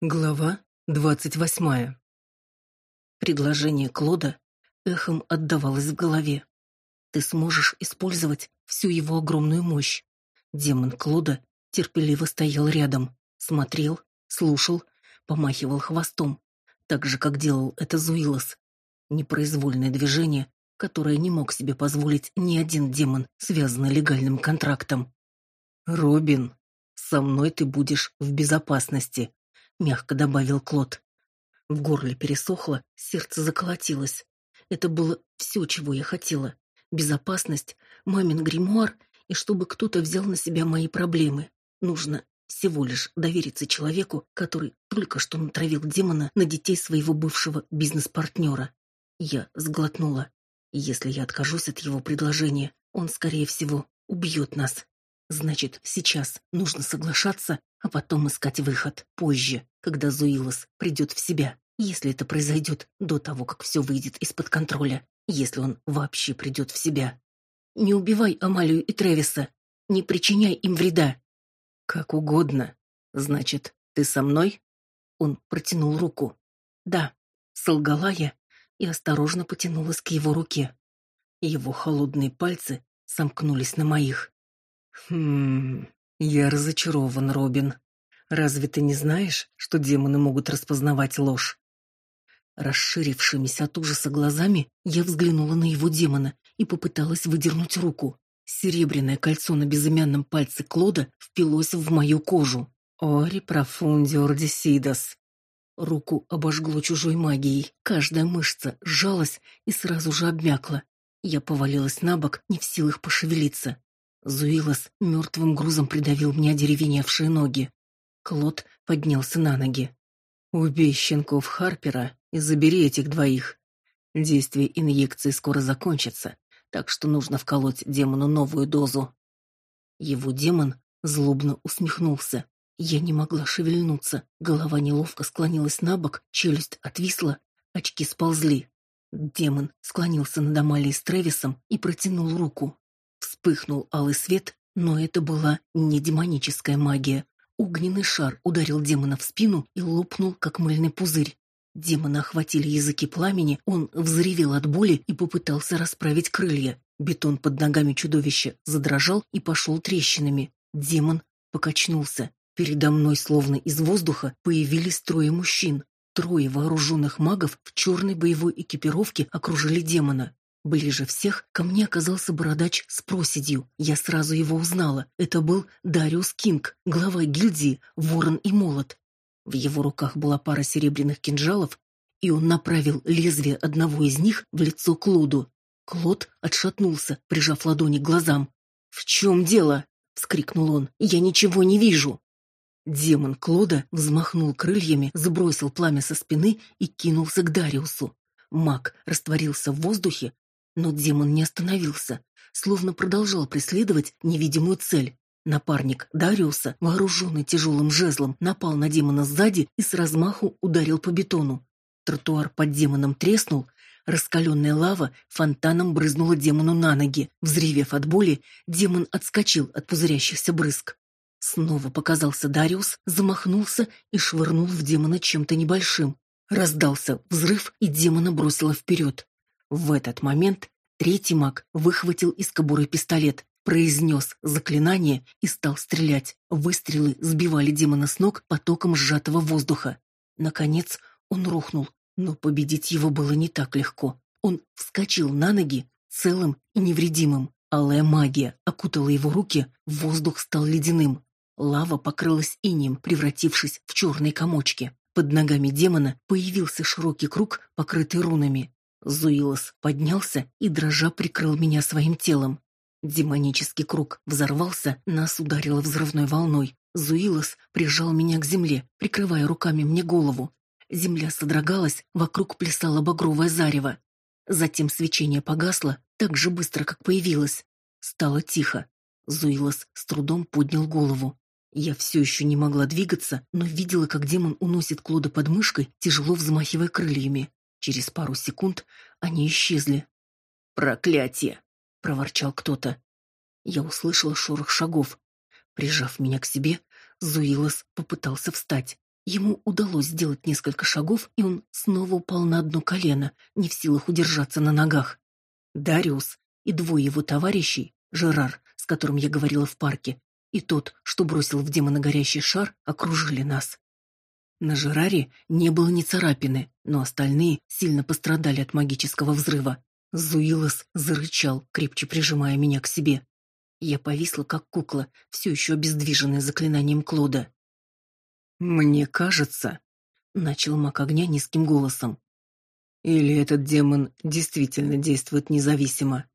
Глава двадцать восьмая. Предложение Клода эхом отдавалось в голове. Ты сможешь использовать всю его огромную мощь. Демон Клода терпеливо стоял рядом, смотрел, слушал, помахивал хвостом, так же, как делал это Зуилос. Непроизвольное движение, которое не мог себе позволить ни один демон, связанный легальным контрактом. «Робин, со мной ты будешь в безопасности», — мягко добавил Клод. В горле пересохло, сердце заколотилось. Это было все, чего я хотела. Безопасность, мамин гримуар и чтобы кто-то взял на себя мои проблемы. Нужно всего лишь довериться человеку, который только что натравил демона на детей своего бывшего бизнес-партнера. Я сглотнула. Если я откажусь от его предложения, он, скорее всего, убьет нас. Значит, сейчас нужно соглашаться, а потом искать выход позже, когда Зуилос придет в себя, если это произойдет до того, как все выйдет из-под контроля, если он вообще придет в себя. Не убивай Амалию и Тревиса, не причиняй им вреда. Как угодно. Значит, ты со мной? Он протянул руку. Да, солгала я и осторожно потянулась к его руке. Его холодные пальцы сомкнулись на моих. Хм, я разочарован, Робин. Разве ты не знаешь, что демоны могут распознавать ложь? Расширившимися от ужаса глазами я взглянула на его демона и попыталась выдернуть руку. Серебряное кольцо на безымянном пальце Клода впилось в мою кожу. «Ори профундиор десидас». Руку обожгло чужой магией. Каждая мышца сжалась и сразу же обмякла. Я повалилась на бок, не в силах пошевелиться. Зуилос мертвым грузом придавил мне деревеневшие ноги. Клод поднялся на ноги. «Убей щенков Харпера и забери этих двоих. Действие инъекции скоро закончится, так что нужно вколоть демону новую дозу». Его демон злобно усмехнулся. Я не могла шевельнуться, голова неловко склонилась на бок, челюсть отвисла, очки сползли. Демон склонился над Амалией с Тревисом и протянул руку. Вспыхнул алый свет, но это была не демоническая магия. Огненный шар ударил демона в спину и лопнул, как мыльный пузырь. Демона охватили языки пламени, он взревел от боли и попытался расправить крылья. Бетон под ногами чудовища задрожал и пошел трещинами. Демон покачнулся. Передо мной, словно из воздуха, появились трое мужчин. Трое вооруженных магов в черной боевой экипировке окружили демона. Ближе всех ко мне оказался бородач с проседью. Я сразу его узнала. Это был Дариус Кинг, глава гильдии «Ворон и молот». В его руках была пара серебряных кинжалов, и он направил лезвие одного из них в лицо Клоду. Клод отшатнулся, прижав ладони к глазам. «В чем дело?» — вскрикнул он. «Я ничего не вижу!» Демон Клода взмахнул крыльями, сбросил пламя со спины и кинулся к Дариусу. Маг растворился в воздухе, но демон не остановился, словно продолжал преследовать невидимую цель. Напарник Дариуса, вооруженный тяжелым жезлом, напал на демона сзади и с размаху ударил по бетону. Тротуар под демоном треснул, раскаленная лава фонтаном брызнула демону на ноги. Взревев от боли, демон отскочил от пузырящихся брызг. Снова показался Дариус, замахнулся и швырнул в демона чем-то небольшим. Раздался взрыв, и демона бросило вперед. В этот момент третий маг выхватил из кобуры пистолет, произнес заклинание и стал стрелять. Выстрелы сбивали демона с ног потоком сжатого воздуха. Наконец он рухнул, но победить его было не так легко. Он вскочил на ноги, целым и невредимым. Алая магия окутала его руки, воздух стал ледяным. Лава покрылась инеем, превратившись в черные комочки. Под ногами демона появился широкий круг, покрытый рунами. Зуилос поднялся и дрожа прикрыл меня своим телом. Демонический круг взорвался, нас ударило взрывной волной. Зуилос прижал меня к земле, прикрывая руками мне голову. Земля содрогалась, вокруг плясало багровое зарево. Затем свечение погасло так же быстро, как появилось. Стало тихо. Зуилос с трудом поднял голову. Я все еще не могла двигаться, но видела, как демон уносит Клода под мышкой, тяжело взмахивая крыльями. Через пару секунд они исчезли. «Проклятие!» — проворчал кто-то. Я услышала шорох шагов. Прижав меня к себе, Зуилос попытался встать. Ему удалось сделать несколько шагов, и он снова упал на одно колено, не в силах удержаться на ногах. Дариус и двое его товарищей, Жерар, с которым я говорила в парке, и тот, что бросил в демона горящий шар, окружили нас. На Жераре не было ни царапины, но остальные сильно пострадали от магического взрыва. Зуилос зарычал, крепче прижимая меня к себе. Я повисла, как кукла, все еще обездвиженная заклинанием Клода. «Мне кажется», — начал маг огня низким голосом, «или этот демон действительно действует независимо.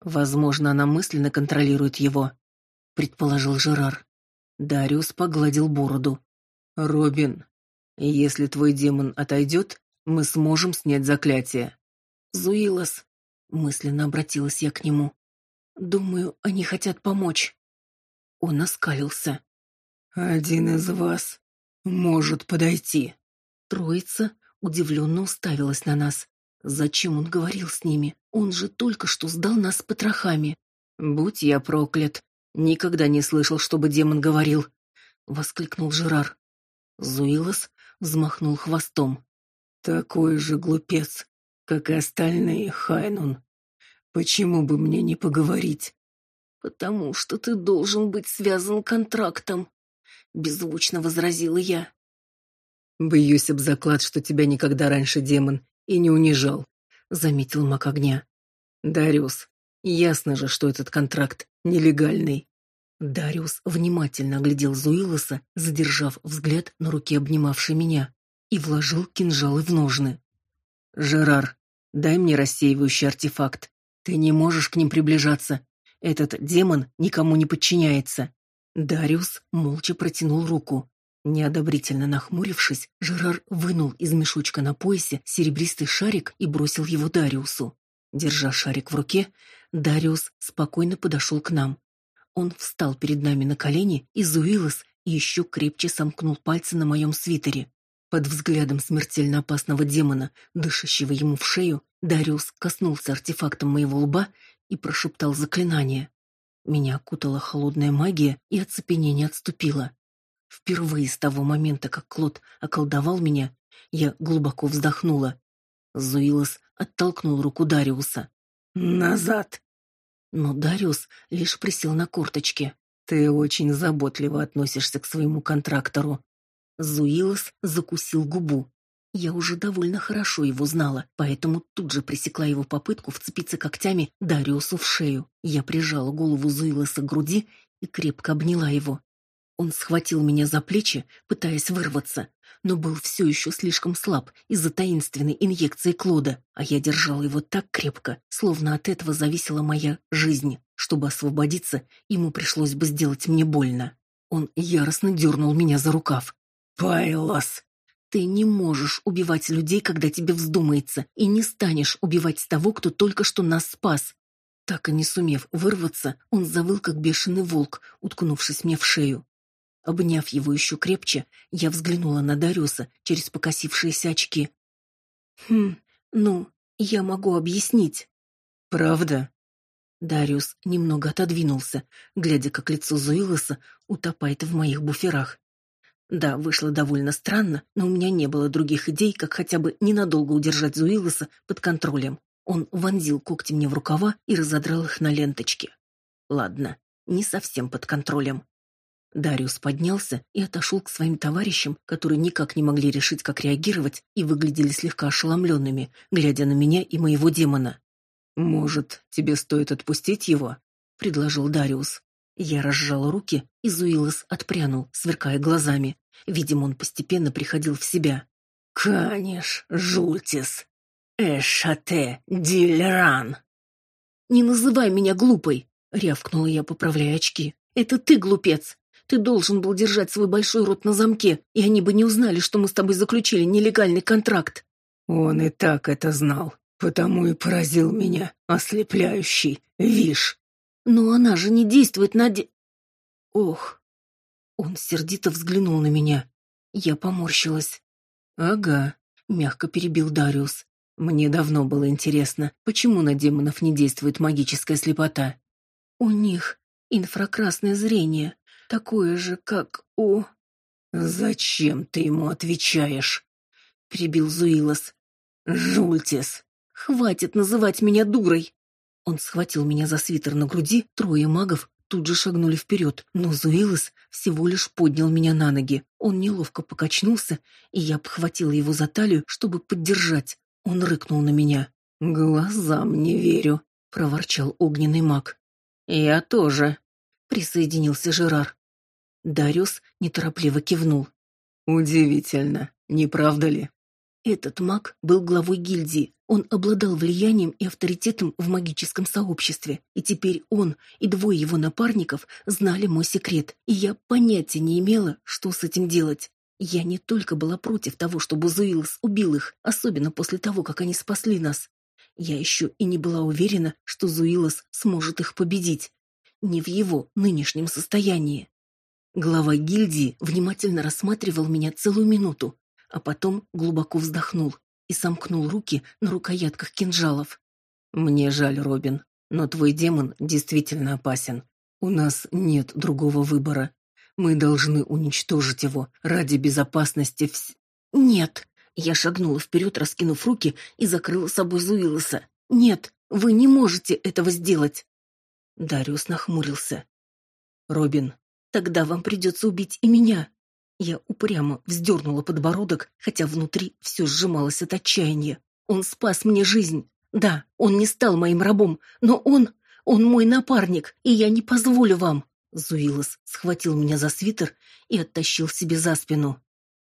Возможно, она мысленно контролирует его», — предположил Жерар. Дариус погладил бороду. «Робин, если твой демон отойдет, мы сможем снять заклятие». «Зуилос», — мысленно обратилась я к нему. «Думаю, они хотят помочь». Он оскалился. «Один из вас может подойти». Троица удивленно уставилась на нас. Зачем он говорил с ними? Он же только что сдал нас потрохами. «Будь я проклят! Никогда не слышал, чтобы демон говорил!» — воскликнул Жерар. Зуилос взмахнул хвостом. «Такой же глупец, как и остальные, Хайнун. Почему бы мне не поговорить?» «Потому что ты должен быть связан контрактом», — беззвучно возразила я. «Бьюсь об заклад, что тебя никогда раньше демон и не унижал», — заметил маг огня. «Дариус, ясно же, что этот контракт нелегальный». Дариус внимательно оглядел Зуилоса, задержав взгляд на руке обнимавшей меня, и вложил кинжалы в ножны. «Жерар, дай мне рассеивающий артефакт. Ты не можешь к ним приближаться. Этот демон никому не подчиняется». Дариус молча протянул руку. Неодобрительно нахмурившись, Жерар вынул из мешочка на поясе серебристый шарик и бросил его Дариусу. Держа шарик в руке, Дариус спокойно подошел к нам. Он встал перед нами на колени, и Зуилос еще крепче сомкнул пальцы на моем свитере. Под взглядом смертельно опасного демона, дышащего ему в шею, Дариус коснулся артефактом моего лба и прошептал заклинание. Меня окутала холодная магия, и оцепенение отступило. Впервые с того момента, как Клод околдовал меня, я глубоко вздохнула. Зуилос оттолкнул руку Дариуса. «Назад!» Но Дариус лишь присел на корточки. «Ты очень заботливо относишься к своему контрактору». Зуилос закусил губу. Я уже довольно хорошо его знала, поэтому тут же пресекла его попытку вцепиться когтями Дариусу в шею. Я прижала голову Зуилоса к груди и крепко обняла его. Он схватил меня за плечи, пытаясь вырваться, но был все еще слишком слаб из-за таинственной инъекции Клода, а я держала его так крепко, словно от этого зависела моя жизнь. Чтобы освободиться, ему пришлось бы сделать мне больно. Он яростно дернул меня за рукав. «Пайлос!» Ты не можешь убивать людей, когда тебе вздумается, и не станешь убивать того, кто только что нас спас. Так и не сумев вырваться, он завыл, как бешеный волк, уткнувшись мне в шею. Обняв его еще крепче, я взглянула на Дариуса через покосившиеся очки. «Хм, ну, я могу объяснить». «Правда?» Дариус немного отодвинулся, глядя, как лицо Зуилоса утопает в моих буферах. Да, вышло довольно странно, но у меня не было других идей, как хотя бы ненадолго удержать Зуилоса под контролем. Он вонзил когти мне в рукава и разодрал их на ленточке. Ладно, не совсем под контролем. Дариус поднялся и отошел к своим товарищам, которые никак не могли решить, как реагировать, и выглядели слегка ошеломленными, глядя на меня и моего демона. «Может, тебе стоит отпустить его?» — предложил Дариус. Я разжала руки, и Зуилос отпрянул, сверкая глазами. Видимо, он постепенно приходил в себя. «Канеш, жультис! Эшате, дилеран!» «Не называй меня глупой!» — рявкнула я, поправляя очки. «Это ты глупец! Ты должен был держать свой большой рот на замке, и они бы не узнали, что мы с тобой заключили нелегальный контракт. Он и так это знал, потому и поразил меня, ослепляющий, виш. Но она же не действует на де... Ох. Он сердито взглянул на меня. Я поморщилась. Ага, мягко перебил Дариус. Мне давно было интересно, почему на демонов не действует магическая слепота. У них инфракрасное зрение, такое же, как у...» «Зачем ты ему отвечаешь?» — прибил Зуилос. «Жультис!» «Хватит называть меня дурой!» Он схватил меня за свитер на груди, трое магов тут же шагнули вперед, но Зуилос всего лишь поднял меня на ноги. Он неловко покачнулся, и я обхватила его за талию, чтобы поддержать. Он рыкнул на меня. «Глазам не верю», — проворчал огненный маг. «Я тоже», — присоединился Жерар. Дариус неторопливо кивнул. «Удивительно, не правда ли?» Этот маг был главой гильдии. Он обладал влиянием и авторитетом в магическом сообществе, и теперь он и двое его напарников знали мой секрет, и я понятия не имела, что с этим делать. Я не только была против того, чтобы Зуилос убил их, особенно после того, как они спасли нас. Я еще и не была уверена, что Зуилос сможет их победить. Не в его нынешнем состоянии. Глава гильдии внимательно рассматривал меня целую минуту, а потом глубоко вздохнул и сомкнул руки на рукоятках кинжалов. «Мне жаль, Робин, но твой демон действительно опасен. У нас нет другого выбора. Мы должны уничтожить его ради безопасности вс...» «Нет!» Я шагнула вперед, раскинув руки, и закрыла собой Зуилоса. «Нет, вы не можете этого сделать!» Дариус нахмурился. «Робин, тогда вам придется убить и меня!» Я упрямо вздернула подбородок, хотя внутри все сжималось от отчаяния. Он спас мне жизнь. Да, он не стал моим рабом, но он... он мой напарник, и я не позволю вам. Зуилос схватил меня за свитер и оттащил себе за спину.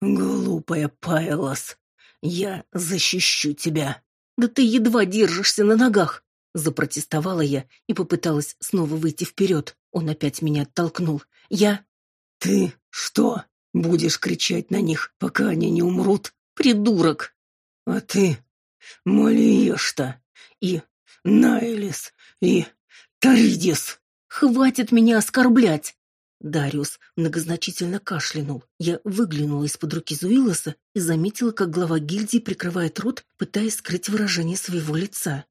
«Глупая Пайлос, я защищу тебя». «Да ты едва держишься на ногах!» Запротестовала я и попыталась снова выйти вперед. Он опять меня оттолкнул. «Я...» «Ты что?» Будешь кричать на них, пока они не умрут, придурок. А ты, Малиешта, и Найлис, и Таридис. Хватит меня оскорблять. Дариус многозначительно кашлянул. Я выглянула из-под руки Зуилоса и заметила, как глава гильдии прикрывает рот, пытаясь скрыть выражение своего лица.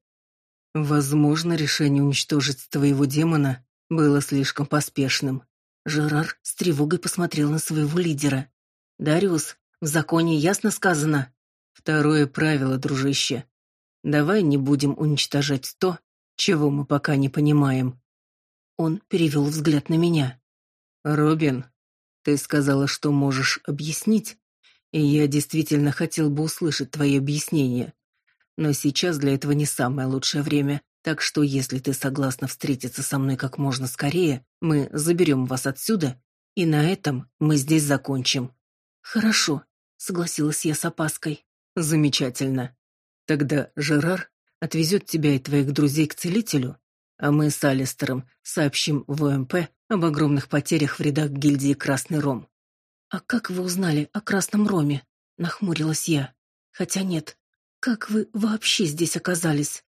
Возможно, решение уничтожить твоего демона было слишком поспешным. Жерар с тревогой посмотрел на своего лидера. «Дариус, в законе ясно сказано». «Второе правило, дружище. Давай не будем уничтожать то, чего мы пока не понимаем». Он перевел взгляд на меня. «Робин, ты сказала, что можешь объяснить, и я действительно хотел бы услышать твои объяснения. Но сейчас для этого не самое лучшее время. Так что, если ты согласна встретиться со мной как можно скорее, мы заберем вас отсюда, и на этом мы здесь закончим». «Хорошо», — согласилась я с опаской. «Замечательно. Тогда Жерар отвезет тебя и твоих друзей к целителю, а мы с Алистером сообщим в ОМП об огромных потерях в рядах гильдии «Красный Ром». «А как вы узнали о Красном Роме?» — нахмурилась я. «Хотя нет, как вы вообще здесь оказались?»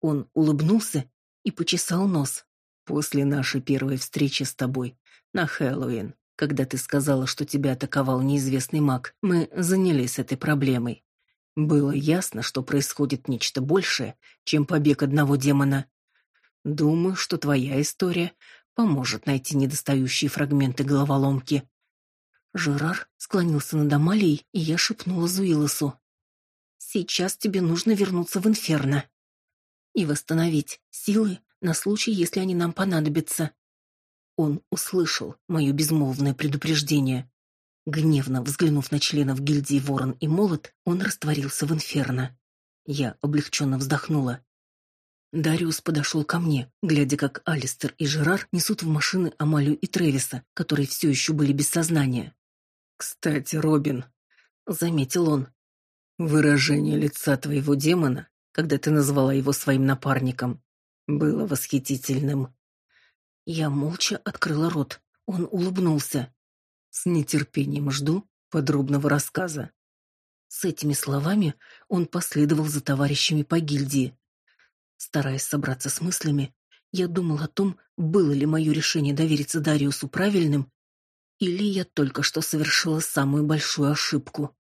Он улыбнулся и почесал нос. «После нашей первой встречи с тобой на Хэллоуин, когда ты сказала, что тебя атаковал неизвестный маг, мы занялись этой проблемой. Было ясно, что происходит нечто большее, чем побег одного демона. Думаю, что твоя история поможет найти недостающие фрагменты головоломки». Жерар склонился над Амалией, и я шепнула Зуилосу. «Сейчас тебе нужно вернуться в Инферно» и восстановить силы на случай, если они нам понадобятся. Он услышал мое безмолвное предупреждение. Гневно взглянув на членов гильдии Ворон и Молот, он растворился в инферно. Я облегченно вздохнула. Дариус подошел ко мне, глядя, как Алистер и Жерар несут в машины Амалию и Тревиса, которые все еще были без сознания. «Кстати, Робин», — заметил он, — «выражение лица твоего демона когда ты назвала его своим напарником. Было восхитительным. Я молча открыла рот. Он улыбнулся. С нетерпением жду подробного рассказа. С этими словами он последовал за товарищами по гильдии. Стараясь собраться с мыслями, я думал о том, было ли мое решение довериться Дариусу правильным, или я только что совершила самую большую ошибку.